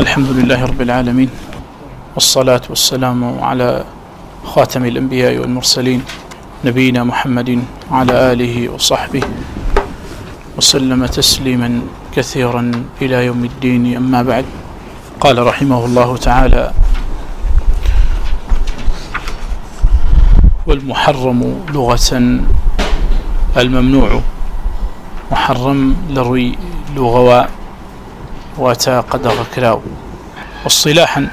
الحمد لله رب العالمين والصلاة والسلام على خاتم الأنبياء والمرسلين نبينا محمد على آله وصحبه وسلم تسليما كثيرا إلى يوم الدين أما بعد قال رحمه الله تعالى والمحرم لغة الممنوع محرم لروي لغواء واتى قدر كلاو واصطلاحا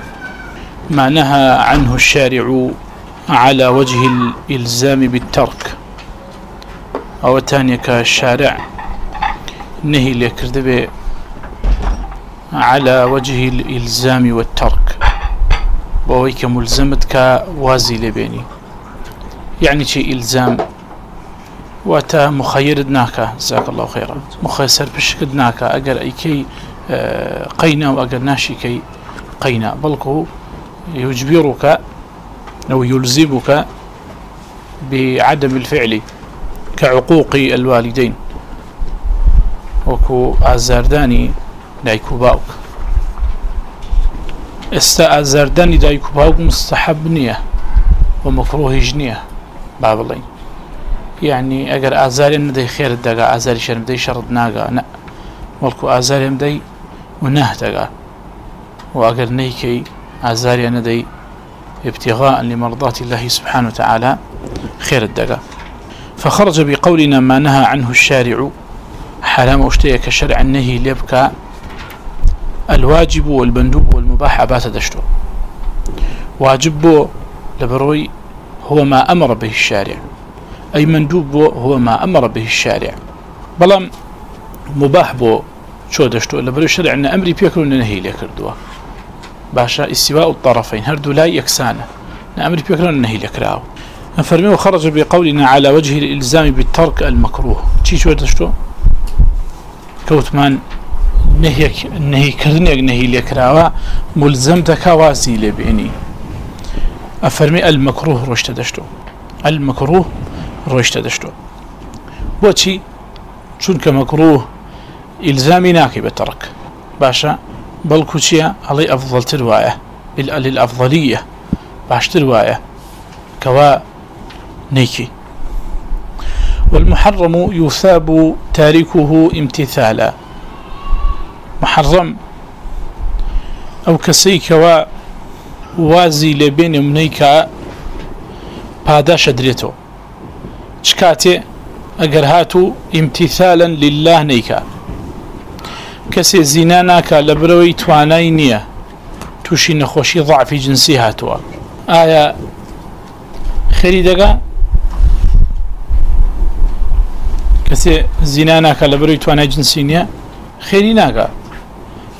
ما نهى عنه الشارع على وجه الإلزام بالترك. أو تاني كالشارع نهي لكردبه على وجه الإلزام والترك. بويك ملزمتك وازي لبيني. يعني شيء إلزام واتا مخيردناك جزاك الله خيرا. مخيسر بشكدناك أقل أيكي قينا وأقل كي قينا. بلقه يجبرك أو يلزمك بعدم الفعل كعقوق الوالدين. وكو أزرداني دايكو باوك. استا أزرداني دايكو باوك مستحب نية ومكروه جنية باب الله يعني اگر أزاري ندي خير خیر أزاري شرم دي شرط ناقا نا ولکو أزاري مدي ونهتقى وأقر نيكي أزاري أنا دي ابتغاء لمرضات الله سبحانه وتعالى خير الدقا فخرج بقولنا ما نهى عنه الشارع. حرام اشتيك الشرع النهي ليبكى الواجب والبندوب والمباح أبات دشتو واجب لبروي هو ما أمر به الشارع. أي مندوب هو ما أمر به الشارع. بلام مباح بو چۆ دەشتۆ لە بەرەو شەرع لە ئەمری پێکرد نەهی لێ کردووە. باشە ئیسیوا و طرفین هەردوو لای یەکسانە. نأمر بيكران نهي لكراو فرمي خرج بقولنا على وجه الالزام بالترك المكروه شي شو تشتو كوتمان نهي نهي كرني نهي لكراوا ملزم تكواسي لبيني افرمي المكروه روشت دشتو المكروه روشت دشتو بوشي شون كمكروه الزامی ناکی به ترک باشا بلکو چیه علی افضلتر وایه علی الافضلیه باشتر وایه کوا نیکی والمحرم يثاب تاركه امتثالا. محرم. أو كسيك و وازي لبين منيك باداش دريتو. شكاتي اقرهاتو امتثالا لله نيكا. کەسێ زینا ناکە لە برەوەی توانای نییە. تووشی نەخۆشی ضعفی جنسی هاتووە. ئایا خەری دەگا کەسێ زینا ناکە لە بەروی توانای جنسی نییە؟ خێری ناگە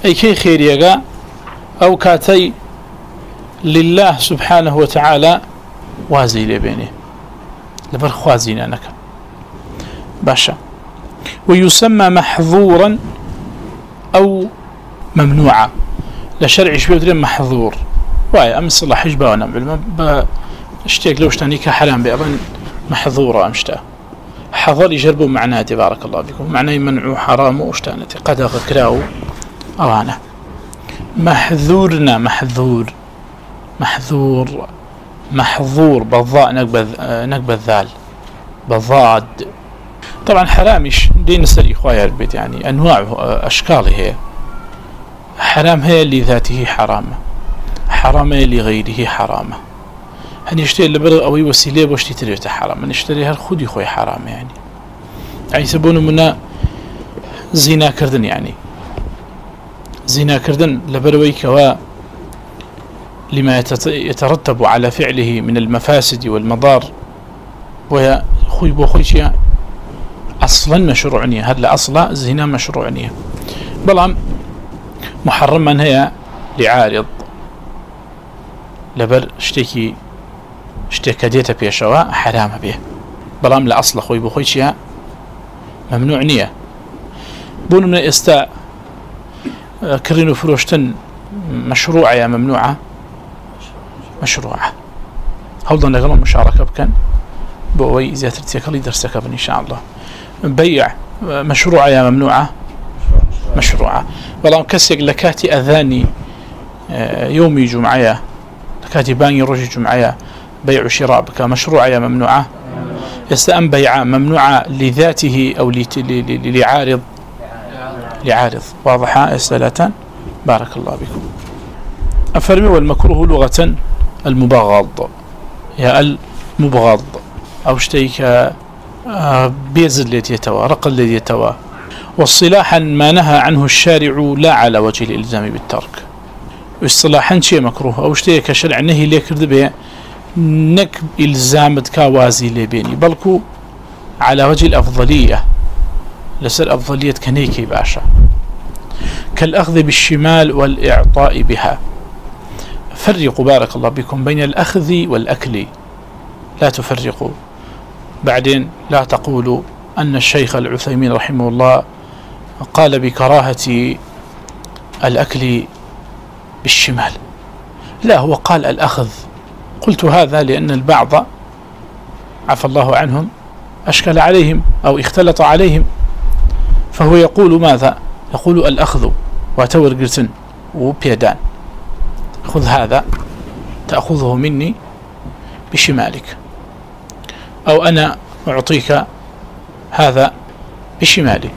ئەیکەی خێریەگە ئەو کاتەی لله سبحانه وتعالى وازي لبيني بێنێ. لەبەر باشا ويسمى محظورا أو ممنوعة. لشرع شوية بدري محظور. واي أمس الله حجبا وأنا بالما بشتيك لو شتانيك حرام بأبن محظورة أمشتا حظر يجربوا معناتي بارك الله بكم معناه منعو حرام وشتانتي قد غكراو أوانا محذورنا محذور. محذور. محظور. بضاء نقبذ نقبذ ذال. بضاد. طبعا حرامش دين سري خويا البيت يعني. أنواع أشكاله هي. حرام هي لذاته حرام. حرام هي لغيره حرام. هنشتري لبر أو وسيلة باش تتريه حرام. هنشتري هل خودي خويا حرام يعني. يعني سبون منا زنا كردن يعني. زنا كردن لبروي كوا لما يترتب على فعله من المفاسد والمضار. ويا خوي بو خوي شيء أصلا مشروع نية. هلا أصلا زنا مشروع نية. بلام محرما هي لعارض. لبر اشتكي شتك ديتا بيشوا حرام بيه. بلام لا أصل خوي بخوي شيا ممنوع نية. بون من إستا كرينو فروشتن مشروعه يا ممنوعة. مشروعه هولدن لغلو مشاركة بكن؟ بوي زيادة تيكلي درسك إن شاء الله. بيع مشروعة يا ممنوعة. مشروعة والله مكسيق لكاتي أذاني آه، يومي جمعية. لكاتي باني روشي جمعية. بيع شراء بك مشروعة يا ممنوعة. يستأم بيع ممنوعة لذاته أو لعارض؟ لعارض. واضحة؟ يستلاتان بارك الله بكم أفرمي والمكروه لغة المبغض. يا المبغض. أو شتيك بيزل الذي يتوا رق ليتيتوا والصلاحا ما نهى عنه الشارع لا على وجه الإلزام بالترك. والصلاحا شيء مكروه. أو شيء كشرع نهي لك به نك إلزامت كوازي لبيني بلكو على وجه الأفضلية لسر أفضلية كنيكي باشا. كالأخذ بالشمال والإعطاء بها. فرقوا بارك الله بكم بين الأخذ والأكل. لا تفرقوا. بعدين لا تقولوا أن الشيخ العثيمين رحمه الله قال بكراهة الأكل بالشمال. لا هو قال الأخذ. قلت هذا لأن البعض عفى الله عنهم أشكل عليهم أو اختلط عليهم. فهو يقول ماذا؟ يقول الأخذ واتور قلتن وبيدان. خذ هذا تأخذه مني بشمالك. أو أنا أعطيك هذا بشمالي.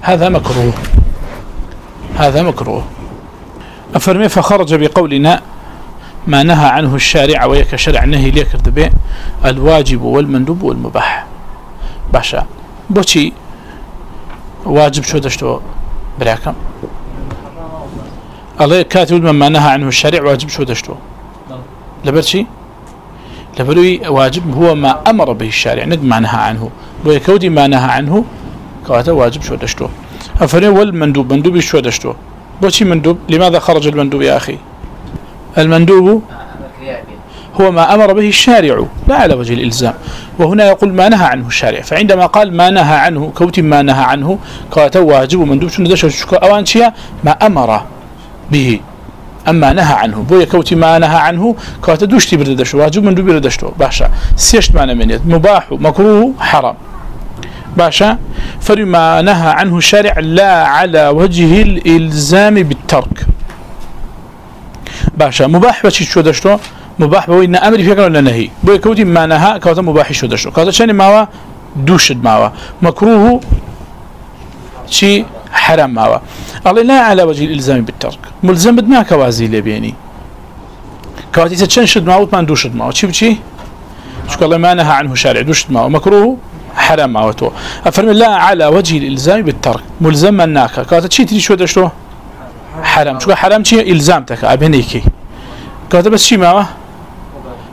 هذا مكروه. هذا مكروه. أفرمي فخرج بقولنا ما نهى عنه الشارع ويك شرع نهي ليك ردبه الواجب والمندوب والمباح. باشا. بوشي واجب شو دشتو براكم؟ الله كاتب ما نهى عنه الشارع واجب شو دشتو؟ نعم. لبرشي؟ لبروي واجب هو ما أمر به الشارع. ند ما نهى عنه. ويكودي ما نهى عنه كواته واجب شو دشتو. أفرين والمندوب مندوب شو دشتو. بوشي مندوب؟ لماذا خرج المندوب يا أخي؟ المندوب هو ما أمر به الشارع. لا على وجه الإلزام. وهنا يقول ما نهى عنه الشارع. فعندما قال ما نهى عنه كوت ما نهى عنه كواته واجب مندوب شو دشتو. أوان شيا؟ ما أمر به. اما نهى عنه بو يكوتي ما نهى عنه كوتا دوشتي بردشتو واجب من دو بردشتو باشا سيشت معنى منيت مباح مكروه حرام باشا فلما نهى عنه شارع لا على وجه الالزام بالترك باشا مباح وشي شو دشتو مباح بو ان أمر فيك ولا نهي بو يكوتي ما نهى كوتا مباح شو دشتو كوتا شني ماوا دوشد ماوا مكروه شي حرام ماوا الله لا على وجه الالزام بالترك ملزم بدنا كوازي لي بيني كوازي تشن شد ناکەوازی لێبیێنی کەواتیسە شد شت شي بشي شكو الله ما نهى عنه شارع شد ما مكروه حرام ماوتو افرم لا على وجه الالزام بالترك ملزما ناك كات شي تري شو دشتو حرام شو حرام شي الزام تك ابنيكي كات بس شي ماوا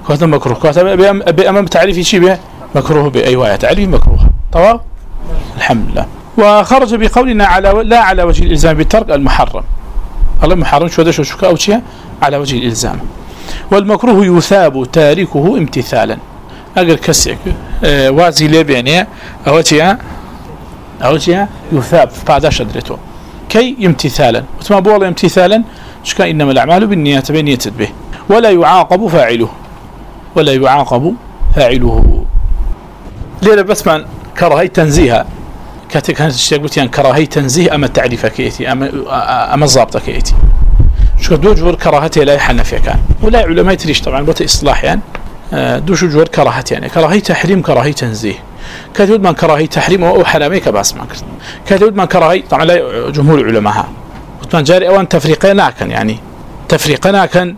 كات مكروه كات امام تعريفي شي به مكروه باي وايه تعريف مكروه تمام الحمد لله وخرج بقولنا على لا على وجه الإلزام بالترك المحرم. الله محرم شو هذا شو كاوتشيا على وجه الإلزام. والمكروه يثاب تاركه امتثالا. أقل كسك آه، وازي لي بيني؟ أو شيء يثاب بعد شدرته. كي امتثالا. وتما بقول امتثالا؟ شكا إنما الأعمال بالنيات بنيت به. ولا يعاقب فاعله. ولا يعاقب فاعله. ليه بس من كرهي تنزيها. كاتك هانت اشتاق قلت يعني كراهي تنزيه اما التعريفة كيتي اما, أما الزابطة كيتي شو دو جور كراهتي لا يحن فيها كان ولا علماء تريش طبعا بوت اصلاح يعني دو شو جور كراهتي يعني كراهي تحريم كراهي تنزيه كاتود من كراهي تحريم أو حرامي كباس ما كرت كاتود من كراهي طبعا لا جمهور العلماء وطبعا جاري اوان تفريقنا كان يعني تفريقنا كان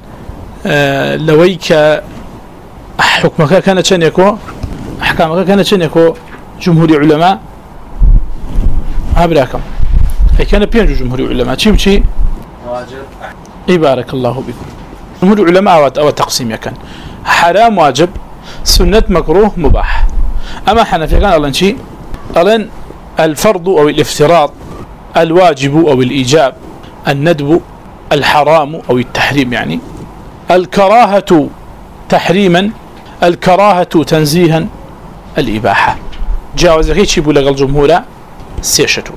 آه، لويك حكمك كانت شنكو احكامك كانت شنكو جمهور العلماء أبراكم أي كان بين جمهور العلماء كيف شيء واجب يبارك الله بكم جمهور العلماء أو تقسيم يكن حرام واجب سنة مكروه مباح أما حنفي قال ألن شيء قال الفرض أو الافتراض الواجب أو الإيجاب الندب الحرام أو التحريم يعني الكراهة تحريما الكراهة تنزيها الإباحة جاوز هيك يقول لك الجمهور سيشتو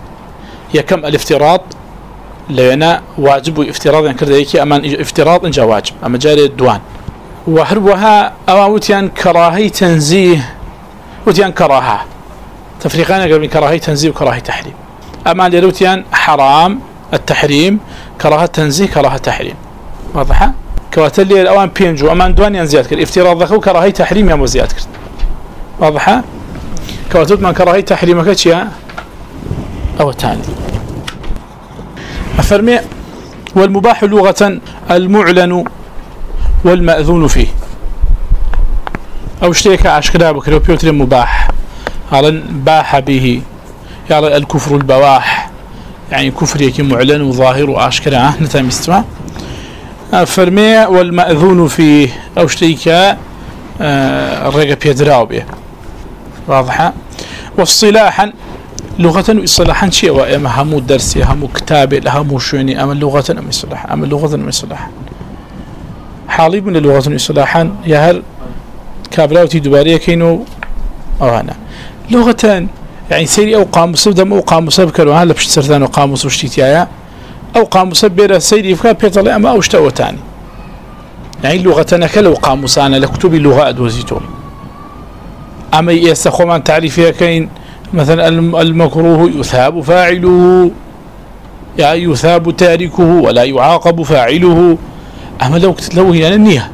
يكم الافتراض لنا واجب افتراض ان كده يكي اما افتراض ان واجب اما جاري وهربها وهروها اوتيان كراهي تنزيه وتيان كراهه تفريقان قبل كراهي تنزيه وكراهي تحريم اما لروتيان حرام التحريم كراهه تنزيه كراهه تحريم واضحه كواتلي الاوان بينجو اما دوان ينزيات الافتراض ذكو كراهي تحريم يا مزيات واضحه كواتوت من كراهي تحريمك كتشيا أو التعدي أفرمي والمباح لغة المعلن والمأذون فيه. أو اشتيك عشكرا بكري وبيوتر المباح على باح به. يعني الكفر البواح. يعني كفر يكي معلن وظاهر وعشكرا آه، نتام استمع أفرمي والمأذون فيه. أو اشتيك الرقب آه، يدراو به واضحة. والصلاحا لغة وإصلاحا شيء وإما همو درسي همو كتابي همو شوني أما لغة أما إصلاح أما لغة أما حالي من لغة وإصلاحا يا هل كابلاوتي دوبارية كينو أوانا لغة يعني سيري أو قاموس دم أو قاموس بكرو هلا بش سرتان وقاموس وشتيتيايا أو قاموس بيرا سيري فكا بيطلع أما أو شتاو تاني يعني لغتنا كلو قاموس أنا لكتبي لغة أدوزيتو أما يستخوان تعريفيا كين مثلا المكروه يثاب فاعله يعني يثاب تاركه ولا يعاقب فاعله. أما لو لو هي النيه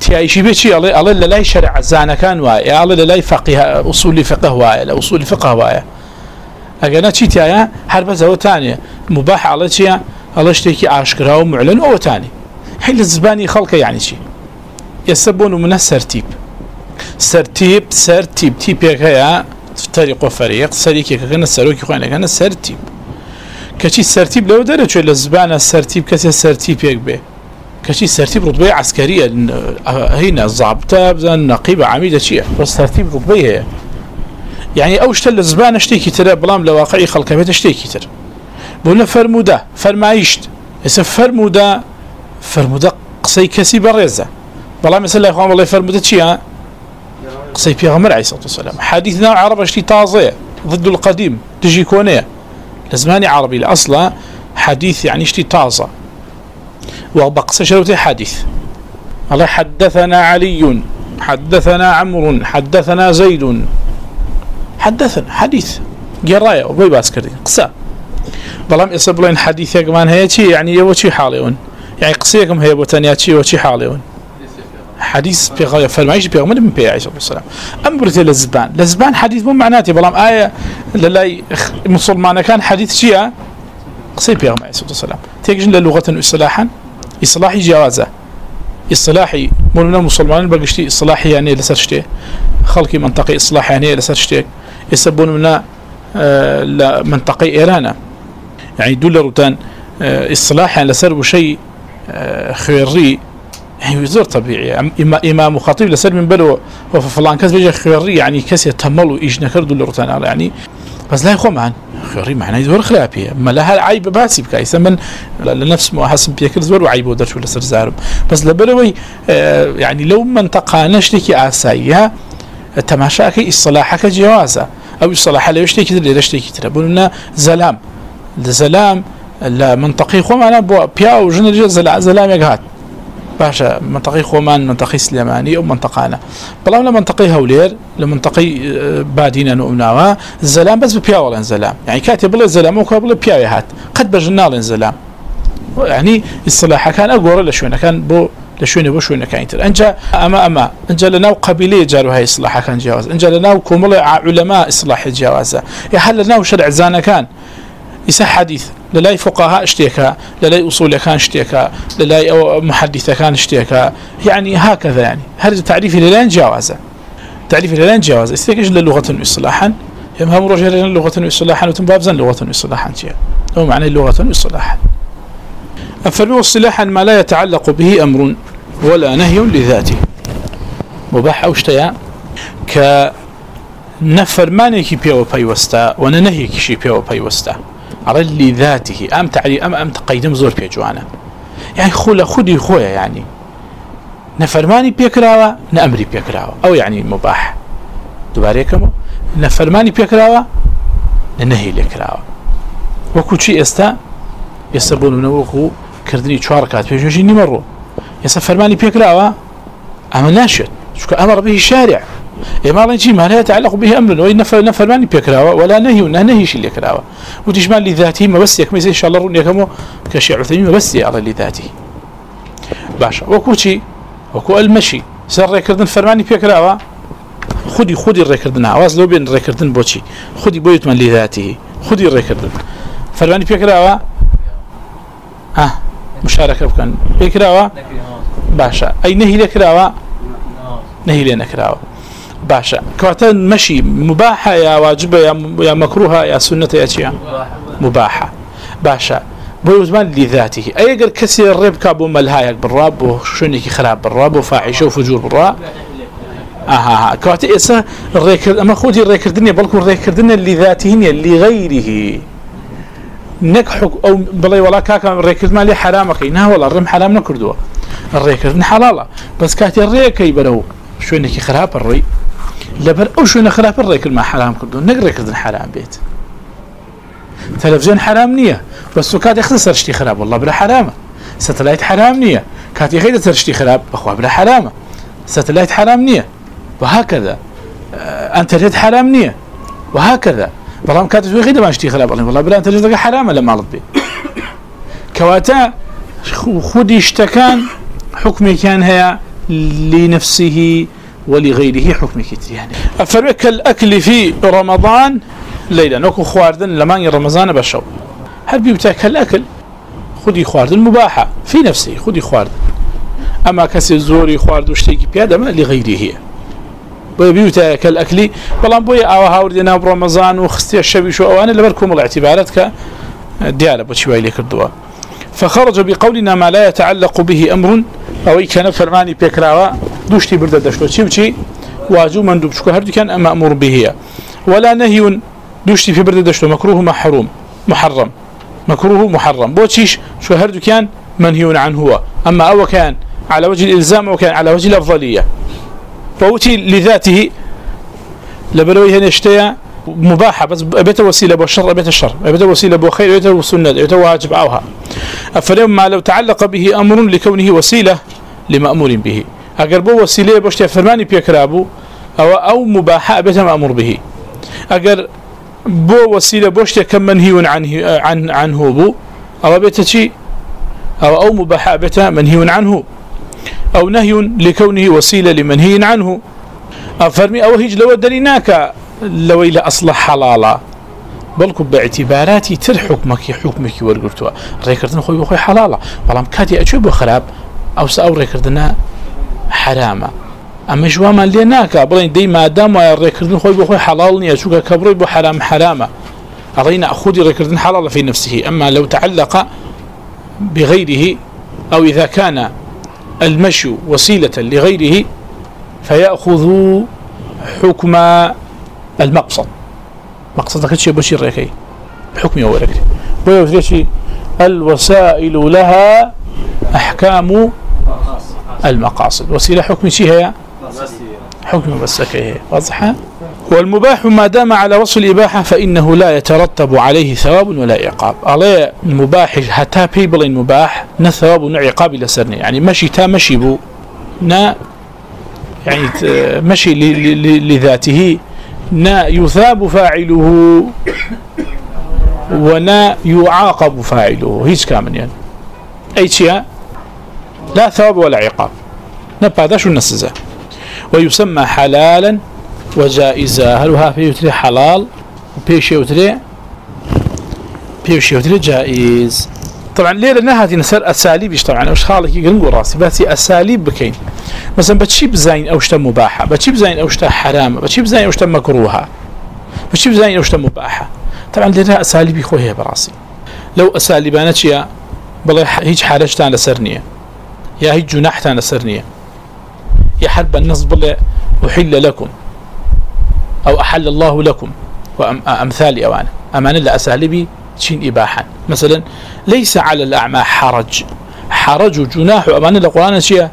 تعيشي بيشي الله الله لا يشرع زانا كان واي الله لا يفقه أصول فقه واي أصول فقه واي اگر چی تیا هر بز ثانية مباح على چی الله اشتكي اشكرا ومعلن أو ثاني حل الزباني خلقه يعني شي يسبون من السرتيب. سرتيب سرتيب تيب يا؟ فريق وفريق سريكي كان السروكي خوانا كان السرتيب كشي السرتيب لو درجه ولا زبانه السرتيب كسي السرتيب يكبه كشي السرتيب رتبه عسكريه هنا الضابطه بزن نقيبه عميده شيء بس ترتيب رتبه هي يعني أو اشتل زبانه اشتكي ترى بلام لواقعي خلقه بيت اشتكي ترى بقولنا فرمودا فرمايشت اسا فرمودا فرمودا قسي كسي بريزة بلام مثلا يا اخوان والله فرمودا شيء قصي بيغمر عليه الصلاة والسلام. حديثنا عرب اشتي تازي ضد القديم تجي كونية. لزماني عربي الأصل حديث يعني اشتي تازة وبقصة شروتي حديث. الله حدثنا علي حدثنا عمر حدثنا زيد. حدثنا حديث. جرايا وبي باسكري قصة. بلام إصبلين حديث يقمان هيتي يعني يوتي حاليون؟ يعني قصيكم هيبوتان ياتي وتي حاليون؟ حديث في بيغ... فالمعيش بيغمد من بي عليه الصلاة والسلام. أمرت لزبان لزبان حديث مو معناتي بلام آية للاي مسلمان كان حديث شيئا قصي بيغم عليه الصلاة والسلام. تيجن للغة إصلاحا؟ إصلاحي جوازة. إصلاحي مولنا مسلمان بقشتي إصلاحي يعني لسرشتي خلقي منطقي إصلاحي يعني لسرشتي يسبون منا آه، منطقي إيرانا. يعني دول روتان آه، إصلاحي إصلاحا لسر شيء آه، خيري. يعني زور طبيعي. إما إمام خطيب لسر من بلو وفلان كس بيجي خيري يعني كسي تملو إيش نكردو لرتان يعني. بس لا يخو معن. خيري معناه زور خلابية ما لها العيب باسي بكايس من لنفس ما حسن بيكر زور وعيب ودرش ولا سر زارب. بس لبلوي آه، يعني لو منطقة نشتكي آسايا تماشاك إصلاحك جوازة. أو الصلاح لا يشتكي اللي يشتكي ترى. بلنا زلام. زلام لا منطقي خو معنا بياو جنرجة زلام يقهات. باشا منطقي خومان منطقي سليماني أو منطقانا بەڵام لە منطقي هولير لمنطقي بادينا آه، بادینە الزلام بس بەس ولا الزلام يعني یعنی کاتێ بڵێ أو کا بڵێ پیاوێ هات. قەت بەژن ناڵێن زەلام. ینی ئیسلاحەکان ئەگۆڕە لە كان بو لە بو بۆ كان انت انجا اما اما انجا لنا قبيله جاروا هاي ئسلاحەکان كان جواز انجا لنا کۆمەڵی علماء اصلاح الجوازه يحل لنا شرع ناو كان إسا حديث للاي فقهاء اشتيكا للاي أصول كان اشتيكا للاي أو محدثة كان اشتيكا يعني هكذا يعني هذا التعريف للان جاوزة تعريف للان جاوزة استيكش للغة وإصلاحا يمهم رجل لغة وإصلاحا وتنبابزا لغة وإصلاحا هو معنى لغة وإصلاحا الفلو صلاحا ما لا يتعلق به أمر ولا نهي لذاته مباح أو اشتياء كنفرمانك بيو بيوستا وننهيك شي بيو بيوستا على اللي ذاته ام تعلي ام ام تقيدم زور بيجوانا يعني خول خدي خويا يعني. نفرماني بيكراوا نامري بيكراوا أو يعني مباح. تباركم نفرماني بيكراوا ننهي لكراوا وكو شي استا يسبون من وكو كردني شاركات بيجوجي نمرو نمروا يسفرماني بيكراوا امناشت شكو أمر به الشارع إمارة جي معناها يتعلق به أمر وإن نفل فرماني بيكراوة ولا نهي وإنها نهيش اللي كراوة وتجمال لذاته ما بس يكمل إن شاء الله رؤني كمو كشيء عثيم ما بس يعرى لذاته باشا وكو شي وكو المشي سر ريكردن فرماني بيكراوة خودي خودي ريكردن عواز لو بين ريكردن بوشي خودي بويتمن لذاته خدي ريكردن فرماني بيكراوة ها مشاركة بكن بيكراوة باشا أي نهي لكراوة نهي لنكراوة باشا. كواتا مشي مباحة يا واجبة يا مكروهة يا سنة يا تيا مباحة. باشا. بوزمان لذاته. أي قال كسي الرب كابو ملهايك بالراب وشنك خراب بالراب وفاحشه وفجور بالراب آها كواتا إسا الريكر أما خودي الريكر دنيا بلكو الريكر دنيا لذاته لغيره نكحك أو بلاي ولا كاكا الريكر مالي حرامك. انها والله الرم حرام نكردوه. الريكر حلالة. بس كاتي الريكي بلو. شو انك خراب الري. لبر أو شو نخراب الريكل ما حرام كردو نقريك كردن حرام بيت تلفزيون حرام نية بس وكاد يخسر شتي خراب والله بلا حرامه ستلايت حرام نية كاد يخيد ترشتي خراب اخوة بلا حرامه ستلايت حرام نية وهكذا انترنت حرام نية وهكذا بلام كاد يخيد ما شتي خراب والله بلا انترنت حرام لما عرض كواتا خودي اشتكان حكمي كان هي لنفسه ولغيره حكم كتري يعني أفرك الأكل في رمضان ليلة نوكو خواردن لمان رمضان بشو. هل بيبتاك الأكل؟ خدي خواردن مباحة. في نفسي خدي خواردن. أما كسي زوري خوارد وشتيكي بيادة ما؟ لغيره. بوي بيبتاك الأكل. بلان بوي أو هاوردنا برمضان وخستي الشبيش وأوانا لبركم الاعتبارتك ديالة بوشيوا إليك الدواء فخرج بقولنا ما لا يتعلق به أمر. أو كان فرماني بيكراوا. دوشتي برده دشتو. تشيبشي واجو مندوب شو هر كان مأمور به هي ولا نهي دوشتي في برده دشتو. مكروه محروم. محرم. مكروه محرم. بوتشيش شو هر كان منهي عنه هو أما أو كان على وجه الإلزام أو كان على وجه الأفضلية. فوتي لذاته؟ لبلوي هنشتيا مباحة. بس أبيت وسيلة بالشر أبيت الشر أبيت وسيلة بخير أبيت وسنة أبيت واجب أوها. ما لو تعلق به أمر لكونه وسيلة لمأمور به. اگر بو وسيله بشت فرماني بيكرابو أو أو مباح بيت مامور به اگر بو وسيله بشت كم منهي عنه عن عنه بو أو بيتشي أو أو مباح بيت منهي عنه أو نهي لكونه وسيله لمنهي عنه افرمي أو هيج لو دليناك لو إلى اصلح حلالا۔ بلكو باعتباراتي تر حكمك حكمك ورغرتوا ريكردن خوي خوي حلاله بلام كاتي اشوب خراب أو ساو ريكردنا حرامه. اما جواما لي ناكا بلين دي ما دام خوي بخوي حلال ني اشوكا كبري بو حرام حرامه. علينا اخذ ريكردن حلال في نفسه اما لو تعلق بغيره أو إذا كان المشي وسيلة لغيره فيأخذ حكم المقصد. مقصد شي شيء بشير ركي حكم اورك بو الوسائل لها أحكام المقاصد. وسيلة حكم شي هي؟ حكم بسك هي. واضحة والمباح ما دام على وصف الإباحة فإنه لا يترتب عليه ثواب ولا عقاب عليه المباح حتى بيبل المباح نثواب وعقاب لسرني يعني مشي تا مشي بو. نا يعني مشي لذاته. نا يثاب فاعله ونا يعاقب فاعله. هيش كامل يعني. أي شيء؟ لا ثواب ولا عقاب. نباداش النسزة ويسمى حلالا وجائزة هل وها في يتري حلال؟ وبيش يتري بيش يتري جائز. طبعا ليه؟ لانها هذه نسر أساليب طبعا وش خالك يقول راسي؟ بس أساليب بكين. مثلا بتشي بزين أو شتا مباحة. بتشي بزين أو شتا حرام بتشي بزين أو شتا مكروهة. بتشي بزين أو شتا مباحة. طبعا لها أساليب خويا براسي. لو اساليب أنا تشيا هيك هيج حاله شتا لسرنيه يا هي جناحتان لەسەر نییە يا حرب النصب نەز أحل لكم. أو أحل الله لكم. وأمثال أوانا أمان لأساليب شين إباحا. مثلا ليس على الأعمى حرج. حرج جناح أمان القران شيء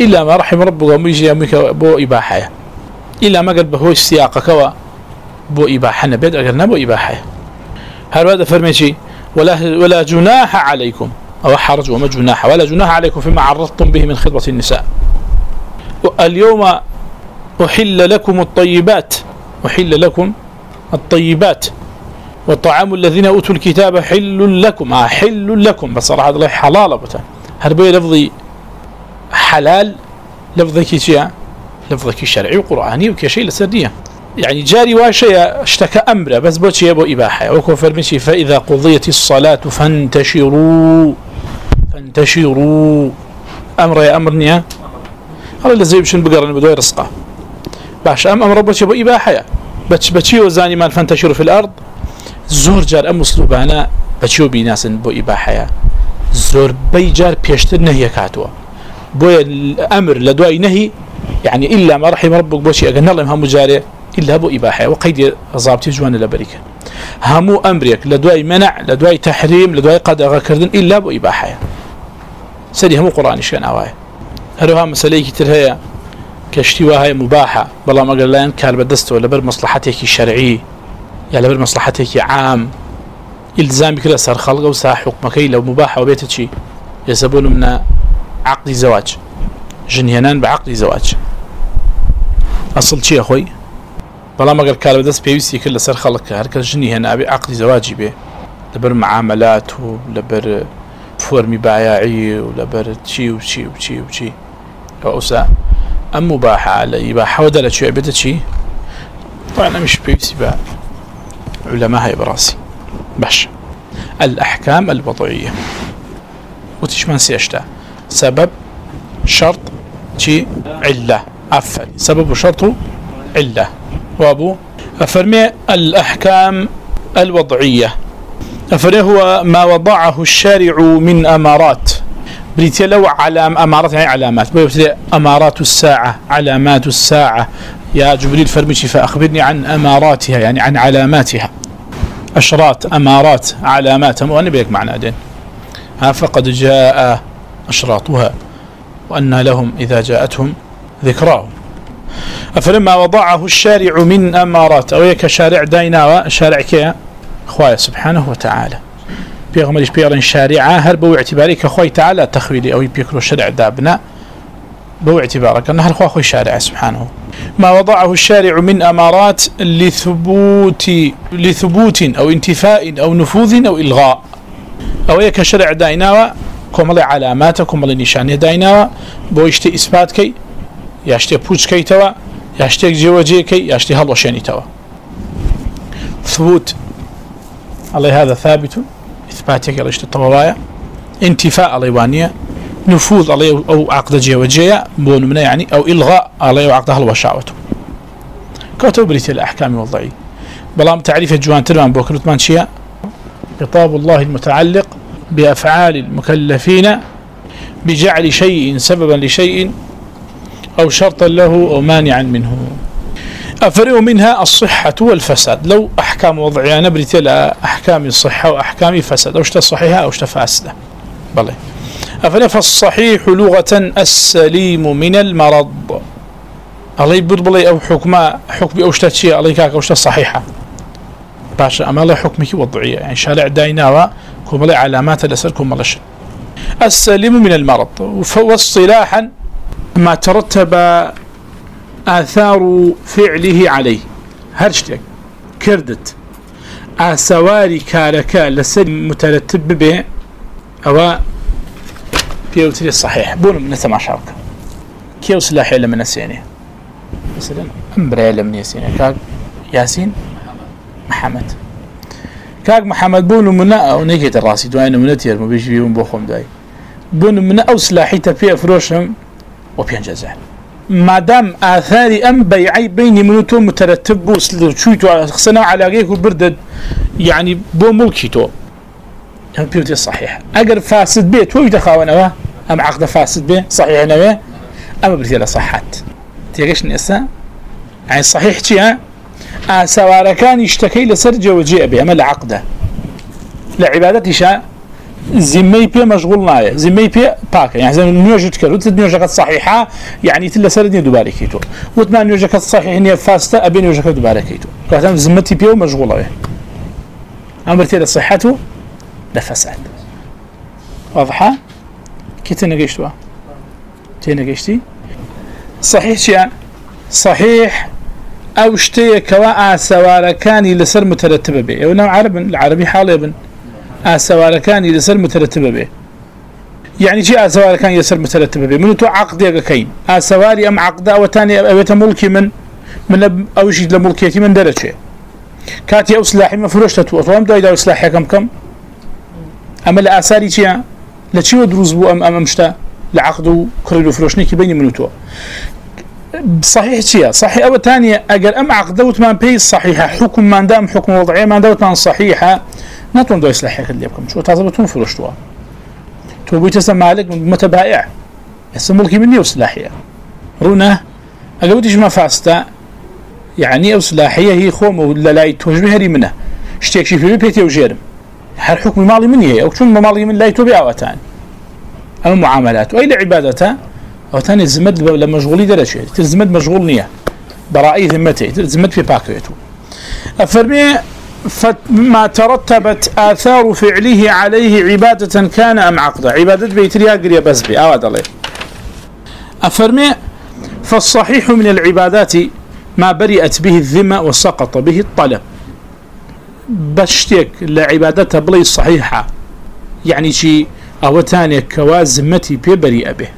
إلا ما رحم ربك وميجي يميك بو إباحة إلا ما قال هو السياق كوا بو إباحة نبيد أقرنا بو إباحة هل هذا فرمي شيء؟ ولا, ولا جناح عليكم. أو حرج وما جناح. ولا جناح عليكم فيما عرضتم به من خطبة النساء. اليوم أحل لكم الطيبات. أحل لكم الطيبات. والطعام الذين أوتوا الكتاب حل لكم. آه حل لكم. بصراحة الله حلال هل هربي لفظي حلال؟ لفظي كيشيا لفظي كشرعي وقرآني وكشي لسردية يعني جاري واشي اشتكى أمره. بس بوتي يبو إباحة. وكفر منشي فإذا قضيت الصلاة فانتشروا. فانتشروا أمر يا أمر نيا. هذا اللي زي بشن بقر بدو يرسقه باش أم أمر بش إباحة بتش بتشيو زاني مال فانتشروا في الأرض. زور جار أم اسلوبانا بتشيو بيناسن بو إباحة زور بي جار بيشتر نهي كاتوا. بو الأمر لدواي نهي يعني إلا ما رحم ربك بوشي اقن الله هم جاري إلا بو إباحة وقيد ضابط جوان الامريكا همو امرك لدواي منع لدواي تحريم لدواي قد اغكردن إلا بو إباحة سری هەموو قڕانی شوێناوایە. هەروها مەسلەیەکی تر هەیە کەشتی وهای مباحە. بەڵام ئەگەر لایەن کار بەدەستەوە لەبەر مەسلحاتێکی شەرعی یا لەبەر مەسلحاتێکی عام الزام بکرە سەر خەڵگە و سا حکومەکەی لەو مباحەوە بێتە چی؟ ئێسە بۆ منە عقلی زەواج. ژنهێنان بە عقلی زەواج. ئەسڵ چییە خۆی؟ بەڵام ئەگەر کار بەدەست پێویستی کرد لەسەر خەڵکە هەرکە ژنی هێنابێ عقلی زەواجی بێ. لەبەر معاملات و لەبەر فورمي بایعی ولا برد شي و چی و چی و چی. ئەوسا ئەم مباحە لە شي لە کوێ بێتە چی طبعا ئەمیش پێویستی بە علەما باش. الأحكام الوضعية وتش من سيشتا سبب شرط شي علة. عفوا سبب شرط علة. وابو أفرمي الأحكام الوضعية فهو ما وضعه الشارع من أمارات. بريتيا لو علام أمارات يعني علامات. أمارات الساعة علامات الساعة. يا جبريل فرمشي فأخبرني عن أماراتها يعني عن علاماتها. أشراط أمارات علاماتها وأنا بيك معنى دين ها فقد جاء أشراطها وأن لهم إذا جاءتهم ذكراهم. فلما وضعه الشارع من أمارات. أو يك شارع دينا شارع كيه خواه سبحانه وتعالى پیغمبرش پیغمبر شارعا هر بو اعتباري كخوي تعالى تخويلي أو بيكرو شرع دابنا بو اعتبارك انها الخواه خوي شارع سبحانه. ما وضعه الشارع من امارات لثبوت لثبوت أو انتفاء أو نفوذ أو إلغاء. أو يك شرع دايناوا كمل علامات كمل نشانه دايناوا بو اشت اثبات كي ياشتي بوچ كي توا ياشتي جوجي كي ياشتي هلوشاني توا ثبوت الله هذا ثابت. إثباتك على اشتطة ووايا انتفاء علي وانية نفوذ عليه أو عقد جي بون منه يعني أو إلغاء عليه عقد أهل وشاوته كتب بريت الأحكام والضعي بلام تعريف جوان ترمان بوكروت من خطاب الله المتعلق بأفعال المكلفين بجعل شيء سببا لشيء أو شرطا له أو مانعا منه. أفرع منها الصحة والفساد. لو أحكام وضعيانة بريتلا أحكام صحة وأحكام فساد أو شتا صحيحة أو شتا فاسدة. بلي أفرق فالصحيح لغة السليم من المرض. الله يبود بلي أو حكمة حكم أو شتا تشيء الله يكاك أو شتا صحيحة. باشا أما الله حكمك وضعية. يعني شالع داينا كم بلي علامات لسلكم ملشن السليم من المرض. وصلاحا ما ترتب آثار فعله عليه هرشتك كردت آسواري كاركا لسر مترتب به أو بيوتري الصحيح بون من نسمع شارك كيو سلاحي لمن نسيني مثلا أمبري لما نسيني كاك ياسين محمد كاك محمد بون من أو نكيت الراسي دوائنا من نتير مبيش بيون بوخم داي بون من أو سلاحي تبيع فروشهم وبيان جزائر مادام آثاري أم بيعي بيني منو تو مترتب بوصل شويتو خصنا على غيكو بردد يعني بو ملكي تو بيوتي صحيح. أقر فاسد بيت ويجد خاونا أم عقد فاسد بيه؟ صحيح نواه أما برثي صحات تيغيش نيسا؟ يعني صحيح تيها آسواركان آه يشتكي لسر جوجي أبي أم العقدة لعبادتي شاء؟ زمي بي مشغول نايا زمي بي باك يعني زي نيوجت كلو تد نيوجك صحيحه يعني تلا سردين دوباري كيتو وتمان نيوجك صحيح اني فاسته ابي نيوجك دوباري كيتو كاتم زمتي بي نايا أمر تي صحته لفساد واضحه كي قشتوا تينا صحيح شيئا صحيح أو شتي كوا سوار كان لسر مترتبه بي ونوع عرب العربي حالي ابن ئاسەوارەکانی لەسەر مترتبە بێ. يعني شيء اسوار كان يسر مترتب به من تو عقد يقين اسواري ام عقد أو ثاني ابيت ملكي من من أو شيء لملكيتي من درجه كاتي اصلاح مفروشته وطوام دا اذا اصلاح كم كم اما الاثاري شيء لا شيء دروز بو ام ام مشتا لعقد كريدو فروشني كي بين من تو صحيح شيء صحيح أو ثانية أجل ام عقد وتمان بي صحيحه حكم ما دام حكم وضعية ما دام صحيحه نتون دو إصلاحيك خلي بكم شو تعطبه تنفرش تو بيت اسم مالك متبائع اسم ملكي مني وسلاحية رونا أقولتش ما فاستا يعني أو سلاحية هي خوم ولا لا يتوجب هري منه. اشتيك شي في بيتي وجيرم هر حكم مالي مني هي. أو كتون مالي من لا يتوبع وتان أو معاملات. وأي لعبادتها أو الزمد لما مشغولي درجة. تزمد مشغول نية. برائي ذمتي. تزمد في باكويتو أفرمي فما ترتبت آثار فعله عليه عبادة كان أم عقدا عبادة بيتريا قريا بس بي. آواد الله. أفرمي فالصحيح من العبادات ما برئت به الذمة وسقط به الطلب. بشتك لعبادته بلي صحيحة. يعني شي أو تاني كوازمتي بي بريئة به.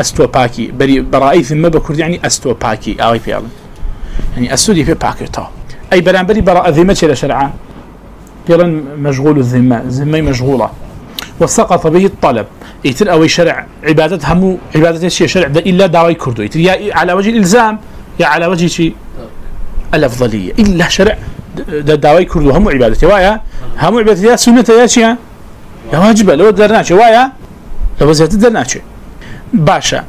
أستوباكي برائي ذمة بكرد. يعني أستوباكي أوي بيالن يعني أستودي بي باكي أي برامبري براء ذمة شرعة بيرن مشغول الذمة ذمة مشغولة. وسقط به الطلب. يتر أو شرع عبادة همو عبادة شيء شرع ده إلا داوي كردو. يتر يا على وجه الإلزام يا على وجه شيء الأفضلية. إلا شرع دا داوي كردو. همو عبادة وايا؟ همو عبادة يا سنة يا شيء. يا واجبة. لو درناش وايا؟ لو زيادة شيء. باشا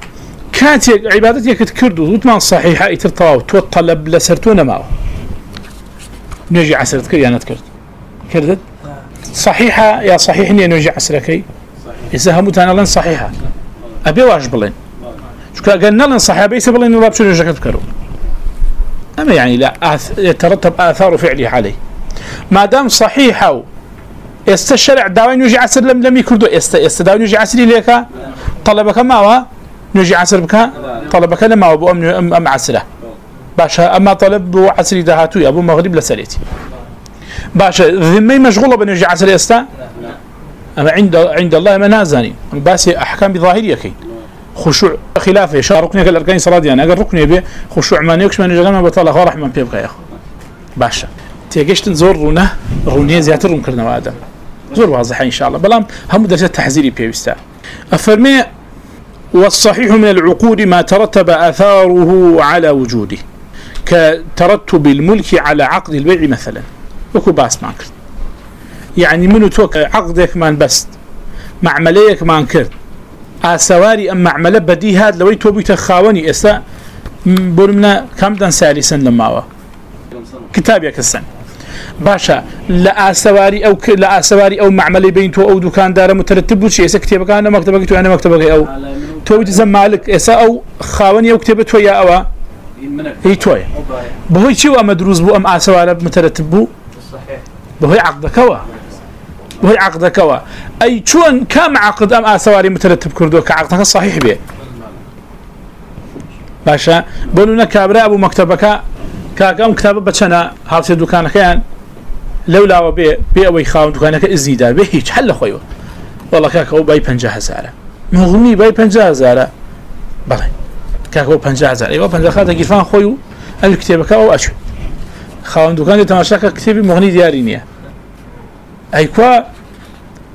كانت عبادتك كردو. وتمان صحيحة. يتر طلب لسرتونا معه نجي عسرت كريا نتكرت كردت صحيحة يا صحيح إني نجي عسركي إذا همتان لن صحيحة. أبي واش لن شكرا قلنا لن صحيحة بيس بلين الله بشو نوجي تكرو؟ أما يعني لا يترتب آثار فعله عليه. ما دام صحيحة استشرع داوي يجي عسر لم لم يكردو. است استداوين يجي عسر ليك طلبك ما هو؟ نجي عسر بك؟ طلبك لما هو بأم أم عسرة. باشا اما طلب بو عصري دهاتو يا ابو مغرب لسليتي باشا ذمي مشغوله بنرجع عصري استا اما عند عند الله ما نازاني بس احكام بظاهريه كي خشوع خلاف شاركني الاركان صلاه يعني اگر ركني به خشوع ما نيكش من جغنا بطل خو رحمه بيبقى يا اخو باشا تيجشت نزور رونه رونيه زيات زياتر كرنا آدم زور واضحه ان شاء الله بلام هم درس تحذيري بيبستا افرمي والصحيح من العقود ما ترتب آثاره على وجوده. كترتب الملك على عقد البيع مثلا. وكو باس ما يعني منو توك عقدك ما بس معمليك ما انكر آسواري أم معملة بدي هاد لو يتوب يتخاوني إسا بولمنا كم دن سالسا لماوا؟ كتاب يا كسن. باشا لا آسواري أو لا آسواري أو معملي بينتو أو دكان دار مترتب شيء إسا كتابك أنا مكتبك تو أنا مكتبك أو. تو زمالك مالك إسا أو خاوني أو كتبته يا أوا. ايتوي بهي شو مدروس بو ام عسواله مترتب بو صحيح بهي عقد كوا بهي عقد كوا اي شون كم عقد ام عسواري مترتب كردو كعقدك صحيح بيه باشا بنو كابرا ابو مكتبك كاكم كتاب بچنا هاوس دكان كان لولا وبي بي أو يخاون دكانك ازيدا به هيك حل خويو والله كاكو باي 50000 مغني باي 50000 بله کاک بۆ 500 ئێوە پنجخات گیرفان خۆی و ئەل کتێبەکە ئەو ئەچ خاوەند دوکانی تەماشاکە کتێبی مغنی دیاری نییە. ئەیکوا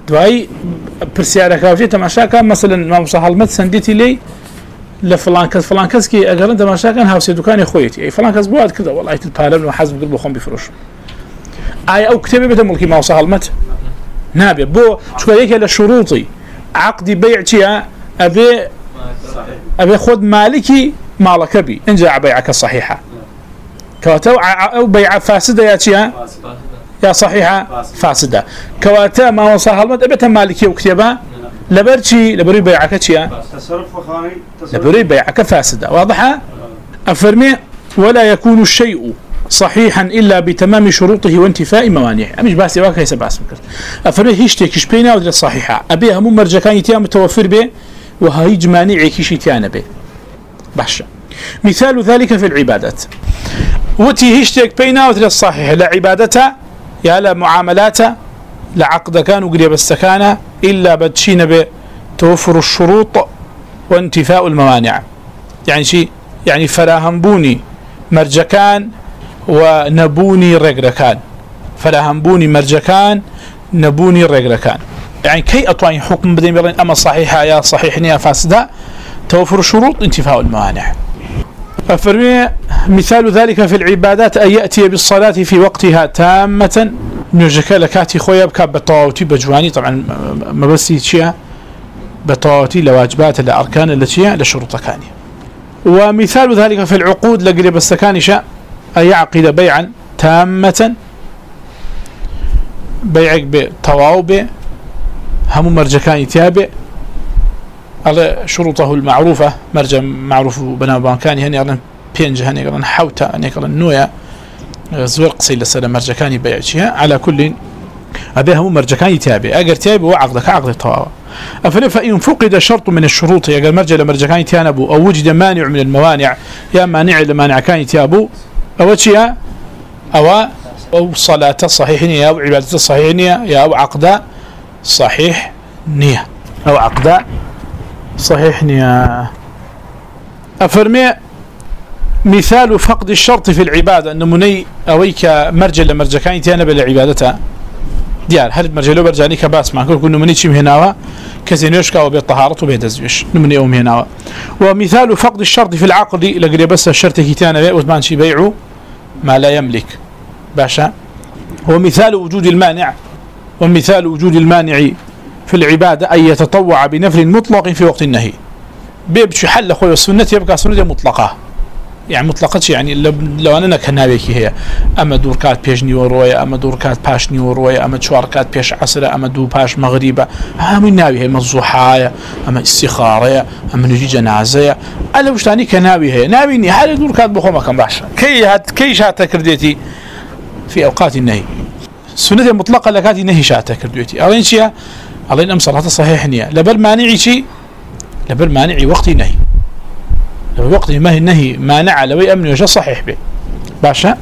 دوایی پرسیارەکەژێ تەماشاکە مەسلن مامسا هەڵمەت سندێتی لی لە فلان کەس فلان کەسکی ئەگەرن تەماشاکەن هاوسێ دوکانی خۆیەتی. ئەی فلان کەس بوات کردە وڵایت پارەم و حەز بگر خون بفروش بفرۆشم أو ئەو کتێبی بێتە ما ماوسا هەڵمەت نابێت بو چکە یەکێ لە شروعی عقدی بەیع چیە أبي خذ مالكي مالك أبي. انجع بيعك الصحيحه كواتو أو بيع فاسدة يا تشيا يا صحيحة؟ فاسدة. كواتا ما وصل مد أبي مالكي وكتبه نعم. لبرشي لبري بيعك تشيا تصرف لبري بيعك فاسدة. واضحة؟ نعم. أفرمي ولا يكون الشيء صحيحا إلا بتمام شروطه وانتفاء موانعه. مش بس واكه باس أفرمي هيشتكي شبينا ولا صحيحة. أبي هم مرجكان يتيام متوفر به؟ وهيج مانعك شتيان به بحشة مثال ذلك في العبادات. وتي هشتك بينا وتي الصحيح لا عبادتا يا لا معاملاتا لا عقد كان وقريب السكانة إلا بدشين به توفر الشروط وانتفاء الموانع. يعني شيء يعني فراهم بوني مرجكان ونبوني رقركان فراهم بوني مرجكان نبوني رقركان يعني كي أطلعين حكم بدين بلين أما صحيحة يا صحيح يا فاسدة توفر شروط انتفاء الموانع. أفرمي مثال ذلك في العبادات أن يأتي بالصلاة في وقتها تامة. نجك لكاتي خويا بكا بطاوتي بجواني طبعا ما بس يتشيا بطاوتي لواجبات لأركان التي لشروط كاني ومثال ذلك في العقود لقلب السكانشة أن يعقد بيعا تامة. بيعك بطواب هم مرجكان يتابع على شروطه المعروفة مرجع معروف بنا بانكان هني على بينج هني على حوتا هني على نويا زور قصي لسنة مرجكاني بيعشيها على كل أبي هم مرجكان يتابع أجر تابع وعقدك عقد الطواوة أفلا فإن فقد شرط من الشروط يا قال مرجع لمرجكان يتانبو أو وجد مانع من الموانع يا مانع لمانع كان يتابو أو تشيا أو أو صلاة صحيحية أو عبادة صحيحية أو عقدة صحيح نية. أو عقد. صحيح نية. أفرمي مثال فقد الشرط في العبادة أن مني أويك مرجع لمرجع كان تيانا بالعبادة ديار هل مرجع لو برجعني كباس ما أقول كنا مني شيء هناوا كزينيشكا وبالطهارة وبهدزويش نمني أوم ناوى ومثال فقد الشرط في العقد لقري بس الشرط كيتانا بي وثمان شي بيعه ما لا يملك. باشا. هو مثال وجود المانع ومثال وجود المانع في العبادة أن يتطوع بنفل مطلق في وقت النهي. بيبش حل أخوي والسنة يبقى سنة مطلقة. يعني مطلقتش يعني لو أنا كنا بيكي هي. أما دوركات بيش بيش نيوروية أما دوركات باش باش نيوروية أما شوار بيش عصرة أما دو باش مغربة. أما ناوي هي؟ مزوحاية أما استخارية أما نجي جنازة ألا وش تاني كناوي هي؟ ناوي ني دوركات بخومة كم باشا كي, هات كرديتي في أوقات النهي. سنة مطلقة لكاتي نهي شاته كردويتي أرين شيا أرين أم صلاة صحيح نية. لبل مانعي شي لبل مانعي وقتي نهي. لو وقتي ما هي نهي مانع لو أمني وجه صحيح به باشا؟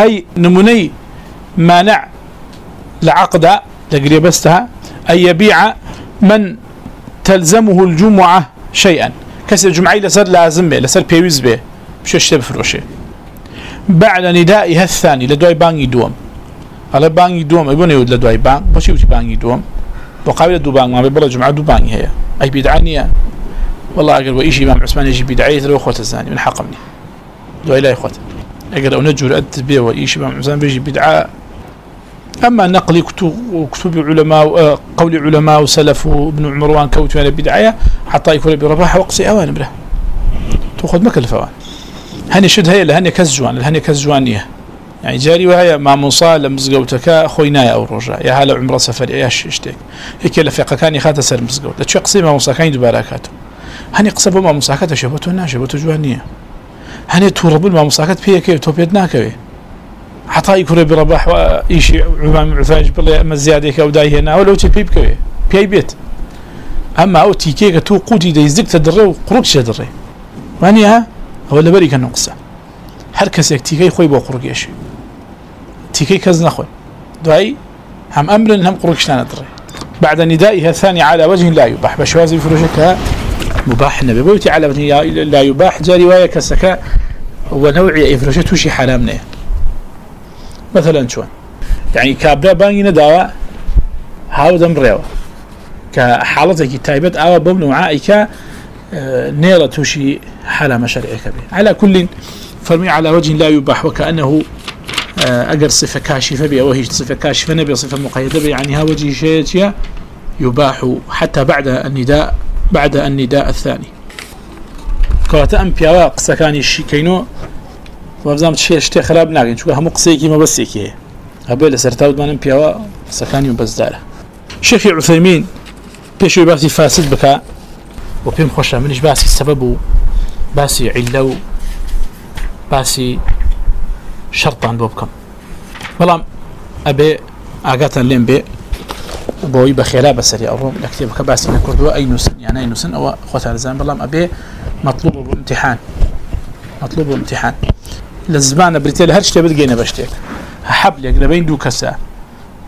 أي نمني مانع لعقد تقريبستها أي يبيع من تلزمه الجمعة شيئا. كسر جمعي لسر لازم به لسر بيوز به مش اشتبه فروشه بعد ندائها الثاني لدواي بانجي دوم على بانجي دوم ابن يود لدواي بان بشي وشي بانجي دوم وقابل دو بان ما ببلا جمعة دو بانجي هي. أي بدعانية والله أقل وإيش إمام عثمان يجي بدعية ثلاثة أخوة الثاني من حقمني دواي لا إخوة أقل أو نجو لأدت بي وإيش إمام عثمان بيجي بدعاء أما نقل كتب, علماء آه، قول علماء وسلف ابن عمروان كوتوان يعني بدعية حتى يكون بربح وقصي أوان بره تأخذ مكلفة أوان. هني شد هي لهني كزوان کەس جوان يعني جاري وهي مع مصال مزقوتك خوينا يا ورجا يا هلا عمره سفر يا شتك هيك لفيقه كان يخاتا سر مزقوت. تشي قسيمه مساكين كان هني قسبوا ما مساكات شبته شبوتو جوانيه هني تورب ما مساكات فيه كيف؟ توبيتنا كوي عطاي كوري برباح إيشي عمام عفاج بالله أما الزيادة كوداي هنا ولا تبيب كوي بي بيت. أما أو تيكيك تو قوتي دي زدك تدري وقروك شدري. وانيها؟ هو لەبەری کە نقصە هەر کەسێک تیکەی خۆی بۆ قوڕگەێشی تیکەی کەس نەخۆی. دوایی هەم ئەمرن هەم قوڕکشتانە دڕێ. بعد ندائها ثاني على وجه لا يباح بشوازي فروشك مباح النبي بوتي على وجه لا يباح جا رواية كسكا ونوعي افرشته شي حرام نه مثلا شوان يعني كابرا باني نداوا هاو دم ريوا كحالتك تايبت أو بمنوعائك نيرة توشي حالة مشاريع به على كل فرمي على وجه لا يباح وكأنه آه، أقر صفة كاشفة بي أو وهي صفة كاشفة نبي صفة مقيدة بي يعني ها وجه شيء يباح حتى بعد النداء بعد النداء الثاني. كواتا أم بيوا قصة كاني الشيكينو وابزام تشي اشتي خلاب ناقين شوكا همو قصة كيما بس كي أبي لسرتاود من أم بيوا قصة كاني بس دارة. عثيمين بيشو يباختي فاسد بكا و پێم خۆشە منیش باسی سبب و باسی عیلە و باسی شەرتان بۆ بکەم بەڵام ئەبێ ئاگاتان لێم بێ بۆی بە خێرا بەسەری ئەوڕۆم لە کتێبەکە باسی نەکردووە ئەی نووسن یان ئەی نووسن ئەوە خۆتانزان بەڵام ئەبێ مطلوب بۆ امتحان مطلوب بۆ امتحان لە زمانە بریتێ لە هەر شتێ بگەینە بە شتێک حەب لێک لەبین دوو کەسە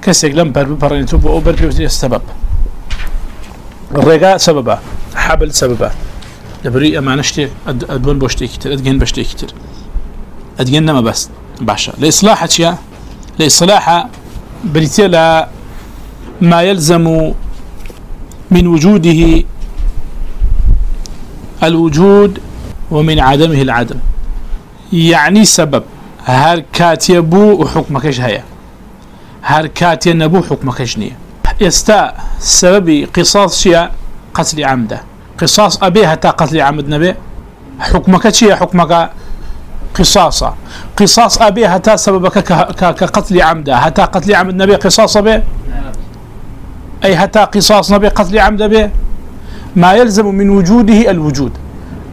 کەسێک لەم بەر بپەڕێنێت بۆ ئەو بەر سەبب الرجاء سببا حبل سببه دبري ما نشتي ادون بشتي كتير ادجن بشتي كتير ادجن ما بس باشا لاصلاح اشياء لاصلاح بريتلا ما يلزم من وجوده الوجود ومن عدمه العدم. يعني سبب. هر كاتيبو وحكمكش هيا هر كاتيبو حكمكش نيه يستاء سبب قصاص شيا قتل عمده قصاص أبي هتا قتل عمد نبي. حكمك شيء حكمك قصاصة قصاص أبي هتا سببك كقتل عمده هتا قتل عمد. نبي قصاص به؟ أي هتا قصاص نبي قتل عمده به؟ ما يلزم من وجوده الوجود.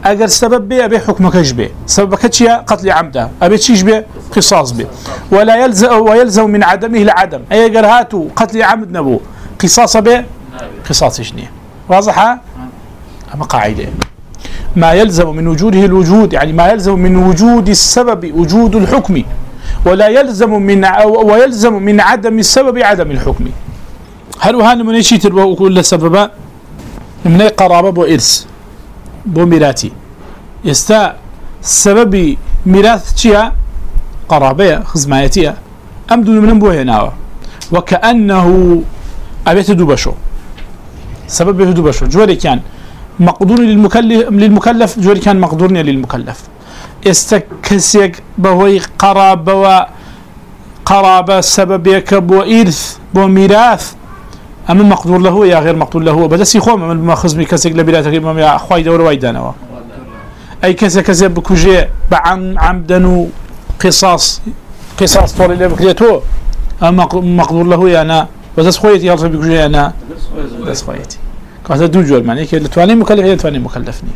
اگر سبب به أبي حكمك اجبه سببك تشي قتل عمده أبي تشي اجبه قصاص به. ولا يلزم ويلزم من عدمه العدم. أي قال هاتوا قتل عمد نبوه قصاص بقصاص شنية واضحة؟ أما قاعدة. ما يلزم من وجوده الوجود يعني ما يلزم من وجود السبب وجود الحكم ولا يلزم من ويلزم من عدم السبب عدم الحكم. هل وهان من شيء تربو وكل سببا من قرابة بو بميراتي يستا سببي ميراث تشيا قرابة خزمايتيا امدن من بو هنا. وكأنه أبيت دوبشو سبب بيت بشو جوري كان مقدور للمكلف للمكلف جوري كان مقدور للمكلف استكسيك بهوي قرابة و قرابة سبب يكب وإرث ميراث أما مقدور له يا غير مقدور له بدس يخوم من ماخذ مكسك لبلاتك إمام يا أخوي دور ويدانا أي كسك كسب بكوجي بعم عمدا قصاص قصاص طول اللي بكريتو أما مقدور له يا أنا بس از خويتي يلصق بكجي أنا بس خويتي كهذا دو جول معنى كي لتواني مكلف هي لتواني مكلفني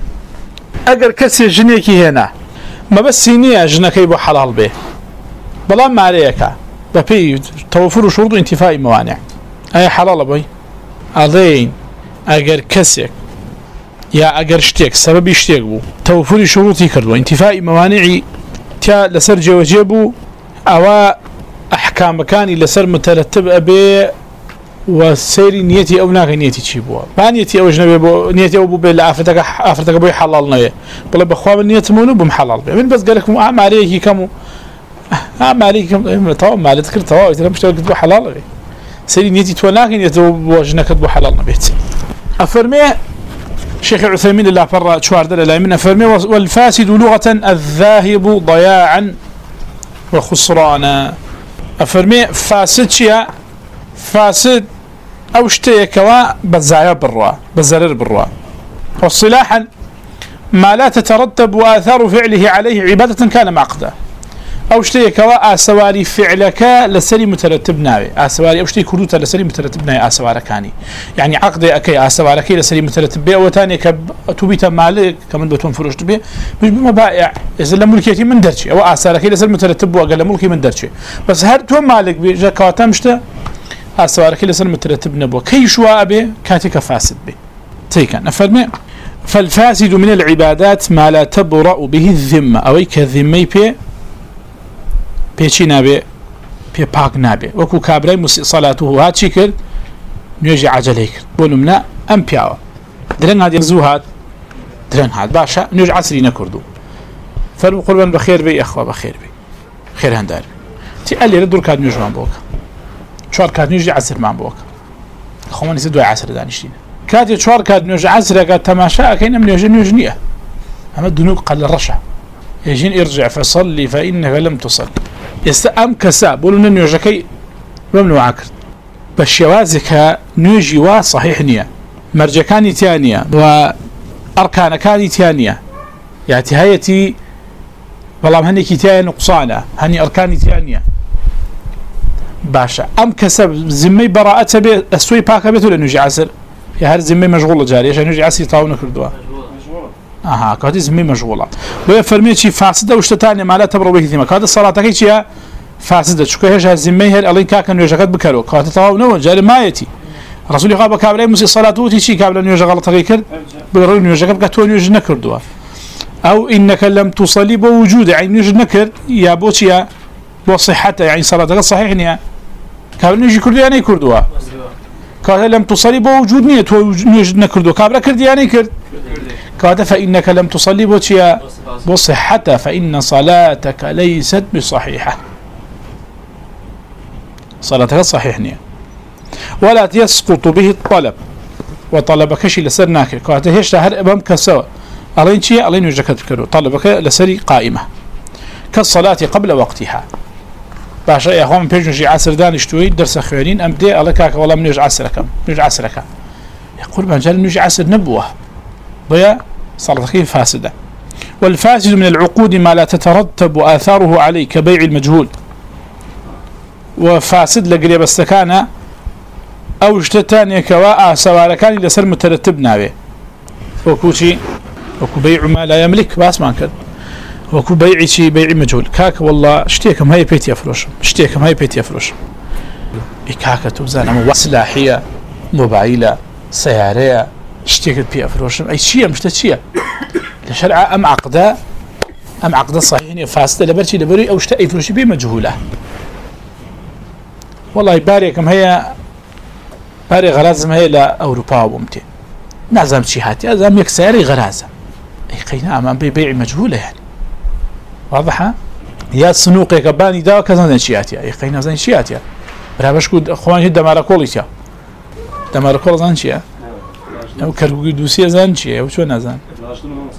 أقر كسي جنيكي هنا ما بس سينية جنكي بو حلال به بلا ما عليك ببي توفر شروط انتفاء موانع. أي حلال بي أضين أقر كسيك يا أقر شتيك سبب شتيك بو. توفر شروطي كردو انتفاء موانعي تا لسر جوجيبو أو أحكام كاني لسر مترتب أبي و سيري نيتي أو ناغي نيتي چی بوا ما نيتي أو جنبي بو نيتي أو بو بلا افتك افتك بو حلال نيه بلا بخوا من نيتي مولو بم حلال من بس قال لكم اعمالي كم اعمالي كم تو ما ذكر تو ترى مش تقول حلال سيري نيتي تو ناغي أو بو جنك بو حلال نبيت افرمي شيخ عثيمين الله فر شواردل لا من افرمي والفاسد لغة الذاهب ضياعا وخسرانا افرمي فاسد شيا فاسد أو شتيكوا بزايا بروا بزرر بروا والصلاحا ما لا تترتب واثار فعله عليه عبادة كان معقده أو شتيكوا اسواري فعلك لسري مترتب ناوي اسواري أو شتي كروت لسري مترتب ناوي اسواركاني يعني عقدي اكي اسواركي لسري مترتب بي وتاني كب تبيت مالك كمن بتون فروشت بي مش بمبائع اذا ملكيتي من درشي أو اسواركي لسري مترتب واقل ملكي من درشي بس هر تو مالك بجكواتمشته هاسوارك لسر مترتب نبو كيشوا أبي كاتك فاسد بي تيكا نفرمي فالفاسد من العبادات ما لا تبرأ به الذمة. أو كذمي بي بيشي نابي بي باق نابي وكو كابري مسيء صلاته هاتشي كر نيجي عجليك بولمنا أم بياو درن هذه الزوهات درن هاد باشا نيجي عسرين كردو فالقربان بخير بي أخوة بخير بي خير هندار تي ألي ردور كاد نيجوان بوكا چوار کات نوێژی عسرمان بۆکە خۆمەنیز دوای عسر دانیشتین کاتی چوار کات نوێژ عسرەکە تەماشاکەین ئەم نوێژە نوێژ نییە ئەمە دنوب قەل ڕەشە هێژین ئێرجع فەسەلی فەئینەکە لەم تووسەل ئێستا ئەم کەسا بۆ لە نوێژەکەی بەم نوع کرد. بە شێوازێکە نوێژی وا صحیح نییە مەرجەکانی تیانە و ئەرکانەکانی تیانە یاتیهەتی بەڵام هەندێکی تیان نقصانە هەنی ئەرکانی تیانە باشا ام كسب زمي براءته بي أسوي باكه بيتو لأنه جعسر يا هر زمي مشغول جاري عشان يجعس يطاونه كردوا أها كاتي زمي مشغوله ويا فرمي شي فاسده وش ثاني مالته بروبك ثيما كاد صلاتك شي فاسده شكو هيش زمي هل الله كاك انه يشكت بكلو كات طاونه جاري مايتي رسول الله بكابل موسى صلاته وتي شي كابل انه يشغل طريق بالرون يشغل كتون يجن كردوا أو انك لم تصلي بوجود عين يجن نكر يا بوتيا بصحته يعني صلاتك صحيح نيا کابرنیشی کردو یا کردو کاتە لم تووسری با وجود نییە تۆ نوێژت نەکردو کابرا کرد یا نەیکرد كاد فإنك لم با صحتا بصحة فإن صلاتك ليست بصحيحة صلاتك صحیح نیه ولا يسقط به الطلب وطلبك شي لسرناك كاد هيش هر امام كسوا علين شي علين وجهك تذكروا طلبك لسري قائمة كالصلاة قبل وقتها باشە یاخۆم پێشژی عسردانیشتوی دەرسە خوێنین ئەم دێ ئەڵە کاکە وەڵام نوێژ عسرەکەم نوێژ عسرەکە. قوربانجار نوێژی عسر بيا بۆیە سەڵەکەی فاسدة والفاسد من العقود ما لا تترتب آثاره عليه كبيع المجهول. وفاسد لقريب السكانة أو اجتتان يكواء سواركان لسر مترتب ناوي وكوشي وكبيع ما لا يملك باسمان كده وكو بيعي شي بيعي مجهول. كاك والله شتيكم هاي بيت بيتي افروش شتيكم هاي بيت يا بيتي اي كاك توزان أنا وسلاحيه موبايله سياره شتيك بي افروش اي شي مشت شي الشرع ام عقده ام عقده صحيح يعني فاسده لبرشي لبري أو شتي افروش بي مجهوله والله باريكم هي باري غراز ما هي لا اوروبا ومتي نعزم شي هاتي ازم يكسري غراز اي قينا امام بي بيع مجهوله يعني. واضحه؟ یا سنوق کبانی دا کزن چیاتیا یقین ازن چیاتیا برابش کو خوان هدا مارا کولیتیا دمار کول زن چیا أو کرگو دوسی زن چیا أو چون زن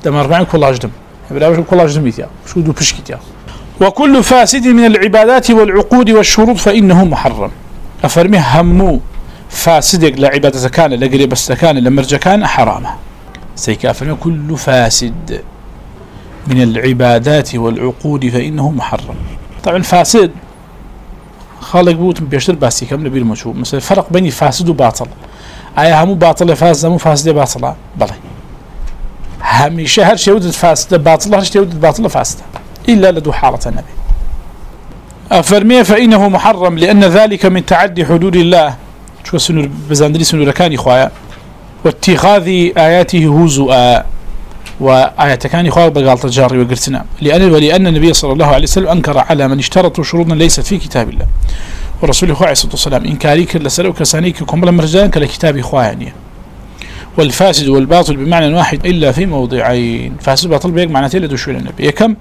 دمار بعد کولاج دم برابرش شو دو پشکیتیا وكل فاسد من العبادات والعقود والشروط فإنه محرم. افرمي همو فاسدك لعبادتك كان لقري بس كان لمرجكان حرامه سيكافن كل فاسد. من العبادات والعقود فإنه محرم. طبعا فاسد خالق بوت بيشتر باسي كم نبيل مشهور مثلا فرق بين فاسد وباطل. آية همو باطل فاسد همو فاسد باطل. بلى هميشه هر شيء ودت فاسد باطل هر شيء ودت باطل فاسد. إلا لدو حالة النبي. أفرمي فإنه محرم لأن ذلك من تعدي حدود الله. شو سنور بزندري سنور كان إخوايا واتخاذ آياته هزؤا. وآياتكان خواهد بقالت تجاري وقرتنا لأن, ولأن النبي صلى الله عليه وسلم أنكر على من اشترط شروطا ليست في كتاب الله. ورسول الله عليه الصلاة والسلام إنكاري كالسلو كساني كمبلا مرجان كالكتاب خواهنية والفاسد والباطل بمعنى واحد إلا في موضعين. فاسد باطل بيك تيلة لدشول النبي يكم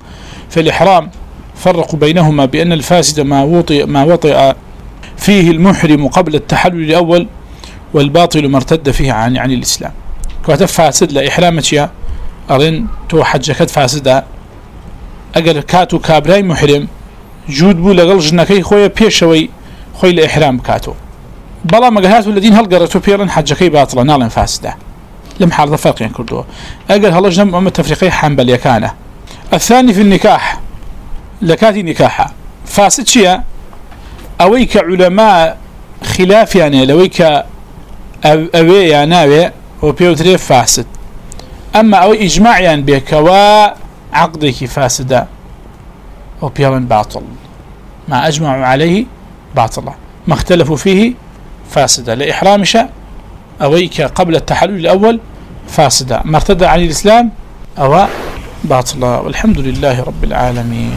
فالإحرام فرقوا بينهما بأن الفاسد ما وطئ, ما وطئ فيه المحرم قبل التحلل الأول والباطل ما ارتد فيه عن, عن الإسلام. كواتف فاسد لإحرامتها ألين تو حجكت فاسدا أقل كاتو كابراي محرم جود بو لغل جنكي خويا بيشوي خوي الإحرام كاتو. بلا مقهات الذين هل قررتو بيرن حجكي باطلا نالا فاسدا لم حارض فرق ينكردوه أقل هل جنب أمة تفريقية حنبلية كان الثاني في النكاح لكاتي نكاحا فاسد شيا؟ أويك علماء خلاف يعني لويك أوي يا ناوي وبيوتري فاسد. أما أو اجماعيان بكوا عقدك فاسدا. أو وبيلا باطل. ما اجمعوا عليه باطلا ما اختلفوا فيه فاسدا. لإحرام شاء أويك قبل التحلل الأول فاسدا. ما ارتدى عن الإسلام أو باطلا والحمد لله رب العالمين.